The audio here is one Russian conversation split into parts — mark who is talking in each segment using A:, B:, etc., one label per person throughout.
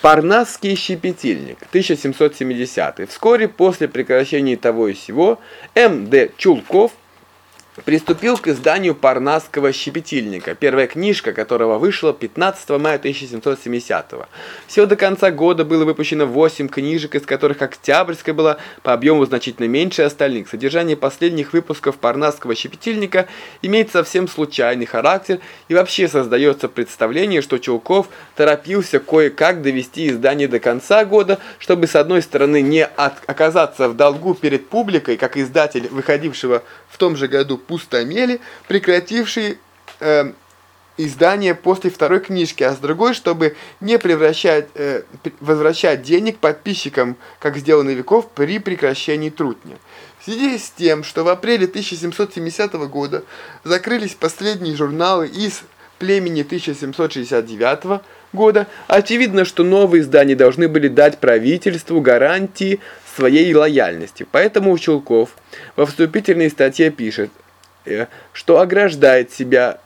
A: Парнасский щепетильник, 1770 Вскоре после прекращения того и сего М.Д. Чулков приступил к изданию Парнасского щепетильника, первая книжка которого вышла 15 мая 1770 -го. Всего до конца года было выпущено 8 книжек, из которых Октябрьская была по объему значительно меньше остальных. Содержание последних выпусков Парнасского щепетильника имеет совсем случайный характер и вообще создается представление, что Чулков торопился кое-как довести издание до конца года, чтобы с одной стороны не оказаться в долгу перед публикой, как издатель выходившего в том же году пустомели, прекратившие э, издание после второй книжки, а с другой, чтобы не превращать, э, возвращать денег подписчикам, как сделано веков, при прекращении трутня. В связи с тем, что в апреле 1770 года закрылись последние журналы из племени 1769 года, очевидно, что новые издания должны были дать правительству гарантии своей лояльности. Поэтому Чулков во вступительной статье пишет, э, что ограждает себя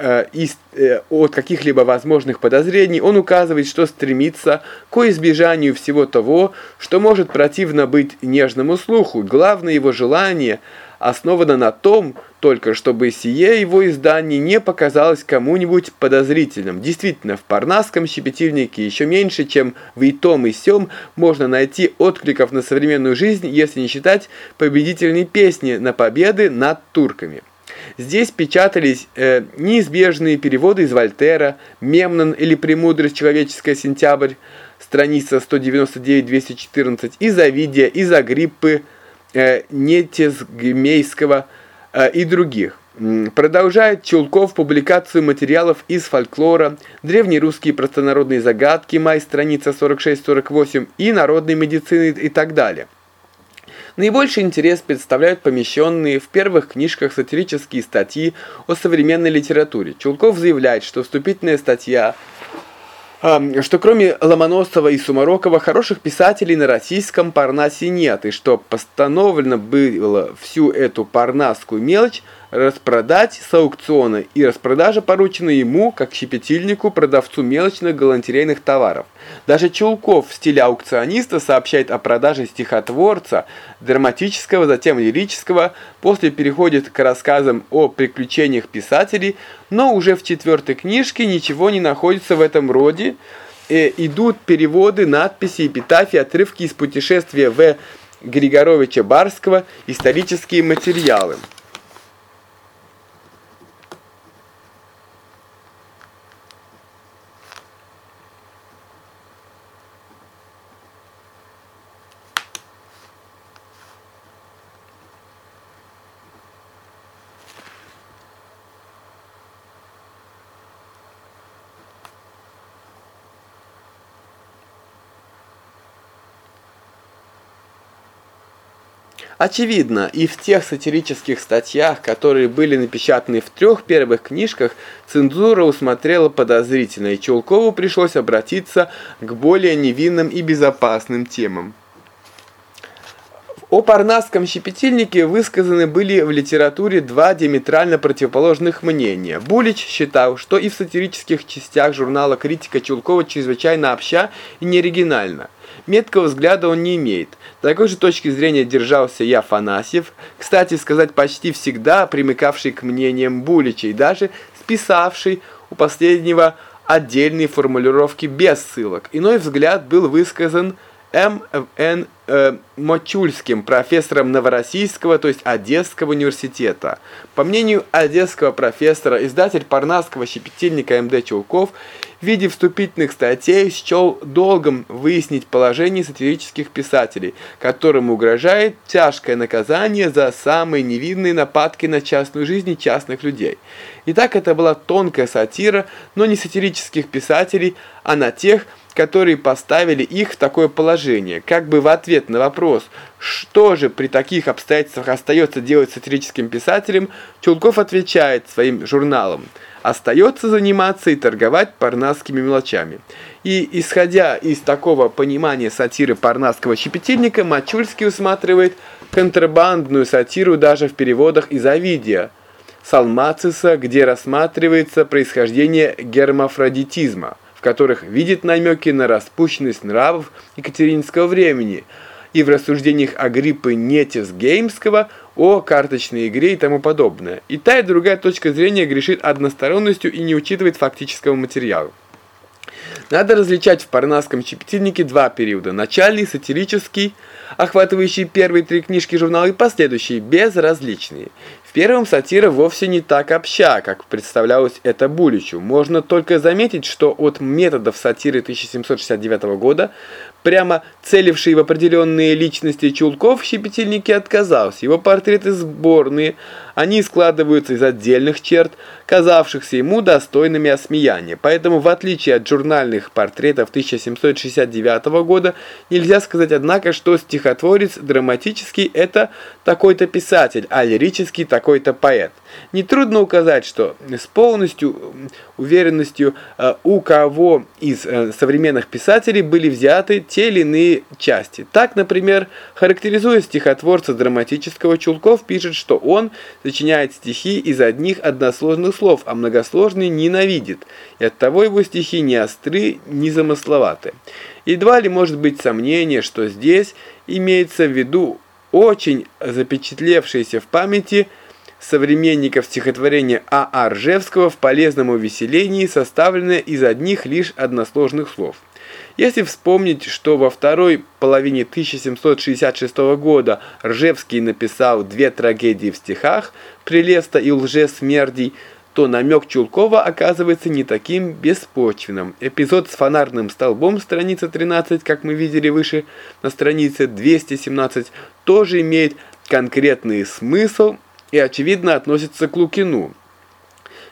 A: э, э, от каких-либо возможных подозрений, он указывает, что стремится к избежанию всего того, что может противно быть нежному слуху. Главное его желание – основана на том, только чтобы сие его издание не показалось кому-нибудь подозрительным. Действительно, в парнасском щепетильнике еще меньше, чем в и том, и сём, можно найти откликов на современную жизнь, если не считать победительной песни на победы над турками. Здесь печатались э, неизбежные переводы из Вольтера, Мемнон или «Премудрость человеческая. Сентябрь», страница 199-214, из Овидия, из Агриппы, э, Нетезгмейского э, и других. Продолжает Чулков публикацию материалов из фольклора, древнерусские простонародные загадки, май, страница 46-48 и народной медицины и так далее. Наибольший интерес представляют помещенные в первых книжках сатирические статьи о современной литературе. Чулков заявляет, что вступительная статья что кроме Ломоносова и Сумарокова хороших писателей на российском Парнасе нет, и что постановлено было всю эту парнасскую мелочь распродать с аукциона, и распродажа поручена ему, как щепетильнику, продавцу мелочных галантерейных товаров. Даже Чулков в стиле аукциониста сообщает о продаже стихотворца, драматического, затем лирического, после переходит к рассказам о приключениях писателей, но уже в четвертой книжке ничего не находится в этом роде, э, идут переводы, надписи, эпитафии, отрывки из путешествия В. Григоровича Барского, исторические материалы. Очевидно, и в тех сатирических статьях, которые были напечатаны в трех первых книжках, цензура усмотрела подозрительно, и Чулкову пришлось обратиться к более невинным и безопасным темам. О парнасском щепетильнике высказаны были в литературе два диаметрально противоположных мнения. Булич считал, что и в сатирических частях журнала «Критика» Чулкова чрезвычайно обща и неоригинальна. Меткого взгляда он не имеет. Такой же точки зрения держался и Афанасьев, кстати сказать, почти всегда примыкавший к мнениям Булича и даже списавший у последнего отдельные формулировки без ссылок. Иной взгляд был высказан М.Н. Э, Мочульским, профессором Новороссийского, то есть Одесского университета. По мнению одесского профессора, издатель Парнасского щепетильника М.Д. Чулков в виде вступительных статей счел долгом выяснить положение сатирических писателей, которым угрожает тяжкое наказание за самые невинные нападки на частную жизнь частных людей. Итак, это была тонкая сатира, но не сатирических писателей, а на тех, которые поставили их в такое положение, как бы в ответ на вопрос, что же при таких обстоятельствах остается делать сатирическим писателем, Чулков отвечает своим журналам – остается заниматься и торговать парнасскими мелочами. И исходя из такого понимания сатиры парнасского щепетильника, Мачульский усматривает контрабандную сатиру даже в переводах из Овидия, Салмациса, где рассматривается происхождение гермафродитизма. В которых видит намеки на распущенность нравов екатеринского времени, и в рассуждениях Агриппы Нетис Геймского о карточной игре и тому подобное. И та и другая точка зрения грешит односторонностью и не учитывает фактического материала. Надо различать в парнасском щепетильнике два периода. Начальный, сатирический, охватывающий первые три книжки журнала, и последующие, безразличные. В первом сатира вовсе не так обща, как представлялось это Буличу. Можно только заметить, что от методов сатиры 1769 года, прямо целивший в определенные личности Чулков, в щепетильнике отказался. Его портреты сборные, они складываются из отдельных черт, казавшихся ему достойными осмеяния. Поэтому, в отличие от журнальных портретов 1769 года, нельзя сказать, однако, что стихотворец драматический – это такой-то писатель, а лирический – такой-то поэт. Нетрудно указать, что с полностью уверенностью э, у кого из э, современных писателей были взяты те или иные части. Так, например, характеризуя стихотворца драматического, Чулков пишет, что он сочиняет стихи из одних односложных слов, а многосложные ненавидит, и оттого его стихи не остры, не замысловаты. Едва ли может быть сомнение, что здесь имеется в виду очень запечатлевшиеся в памяти современников стихотворения А. А. Ржевского в полезном увеселении, составленное из одних лишь односложных слов. Если вспомнить, что во второй половине 1766 года Ржевский написал две трагедии в стихах «Прелеста» и «Лжесмердий», то намек Чулкова оказывается не таким беспочвенным. Эпизод с фонарным столбом, страница 13, как мы видели выше, на странице 217, тоже имеет конкретный смысл и, очевидно, относится к Лукину.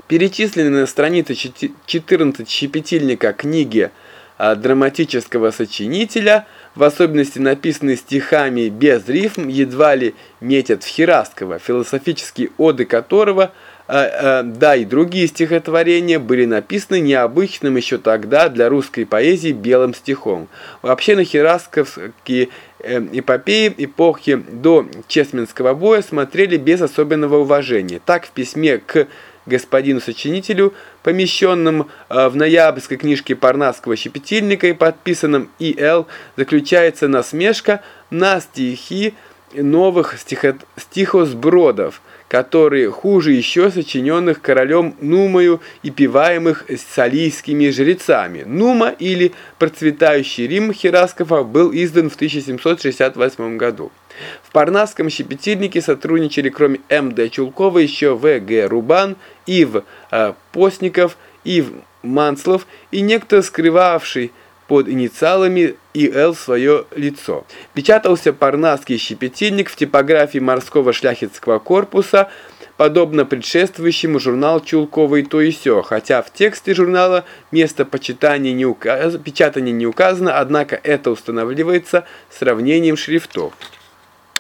A: Перечисленные на странице 14 щепетильника книги а, драматического сочинителя, в особенности написанные стихами без рифм, едва ли метят в Хераскова, философические оды которого, да и другие стихотворения, были написаны необычным еще тогда для русской поэзии белым стихом. Вообще на херасковские э, эпопеи эпохи до Чесменского боя смотрели без особенного уважения. Так в письме к господину-сочинителю, помещенном э, в ноябрьской книжке Парнасского щепетильника и подписанном И.Л., заключается насмешка на стихи новых стихо стихосбродов, которые хуже еще сочиненных королем Нумою и пиваемых салийскими жрецами. Нума или «Процветающий Рим» Хераскова был издан в 1768 году. В Парнасском щепетильнике сотрудничали кроме М.Д. Чулкова еще В.Г. Рубан, Ив э, Постников, Ив Манслов и некто скрывавший под инициалами И.Л. свое лицо. Печатался парнасский щепетильник в типографии морского шляхетского корпуса, подобно предшествующему журнал Чулкова то и сё, хотя в тексте журнала место почитания не указ... печатания не указано, однако это устанавливается сравнением шрифтов.